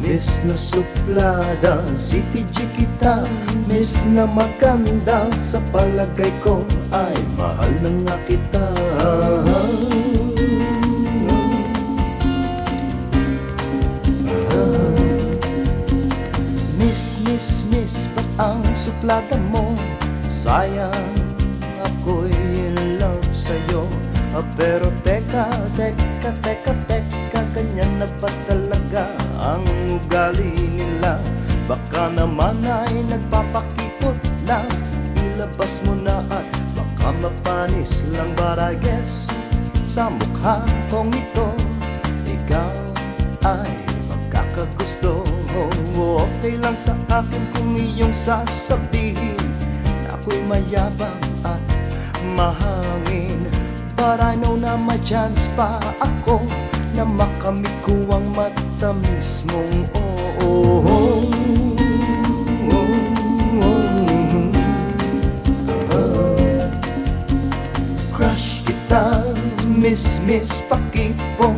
miss, na suplada City G kita, miss na maganda Sa palagay ko ay mahal na nga kita. Miss, miss, miss, ba't ang suplada mo? Sayang ako'y in love sa'yo. Ah, Pero teka, teka, teka, teka Ganyan na ba talaga ang ugali nila? Baka naman ay nagpapakipot lang Ilabas mo na at baka mapanis lang But I guess sa mukha kong ito. Ikaw ay magkakagusto. Okay lang sa akin kung iyong sasabihin Na ako'y mayabang at mahangin. But I know na may chance pa ako Na makamit ko ang matamis mong oo Crush kita, miss, miss pakipong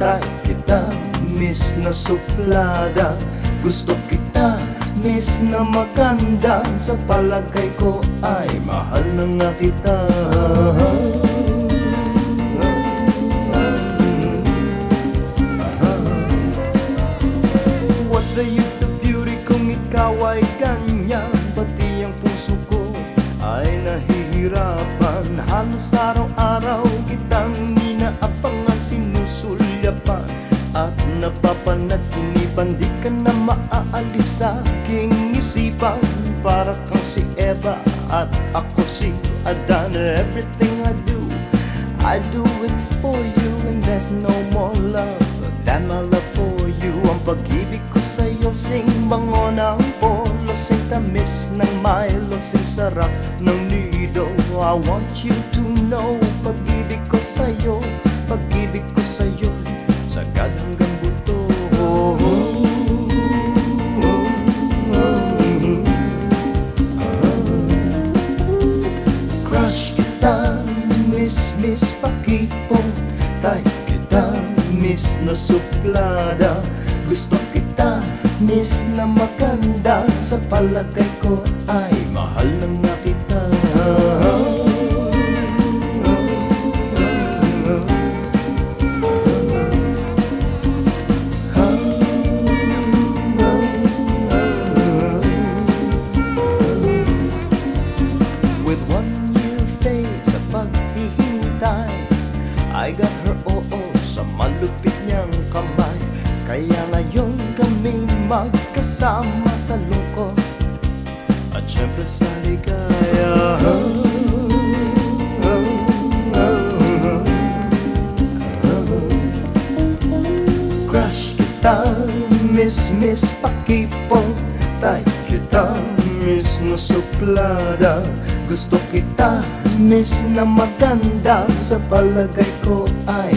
Type kita, miss na suplada. Gusto kita, miss na maganda. Sa palagay ko ay mahal na nga kita Sinusulyapan at napapanaginipan Di ka na maaalis sa aking isipan. Para kang si Eva at ako si Adan. Everything I do, I do it for you. And there's no more love than my love for you. Ang pag-ibig ko sa'yo sing bango ng polo. Sing tamis ng Milo, sing sarap ng nido. I want you to know Pag-ibig Type kita, miss na suplada. Gusto kita, miss na maganda. Sa palagay ko ay mahal na nga Got her oo sa malupit niyang kamay. Kaya ngayon kami magkasama sa lungkot. At syempre sa ligaya. Kita, miss, miss pakipong. Type kita, miss na suplada. Gusto kita, miss na maganda. Sa palagay ko ay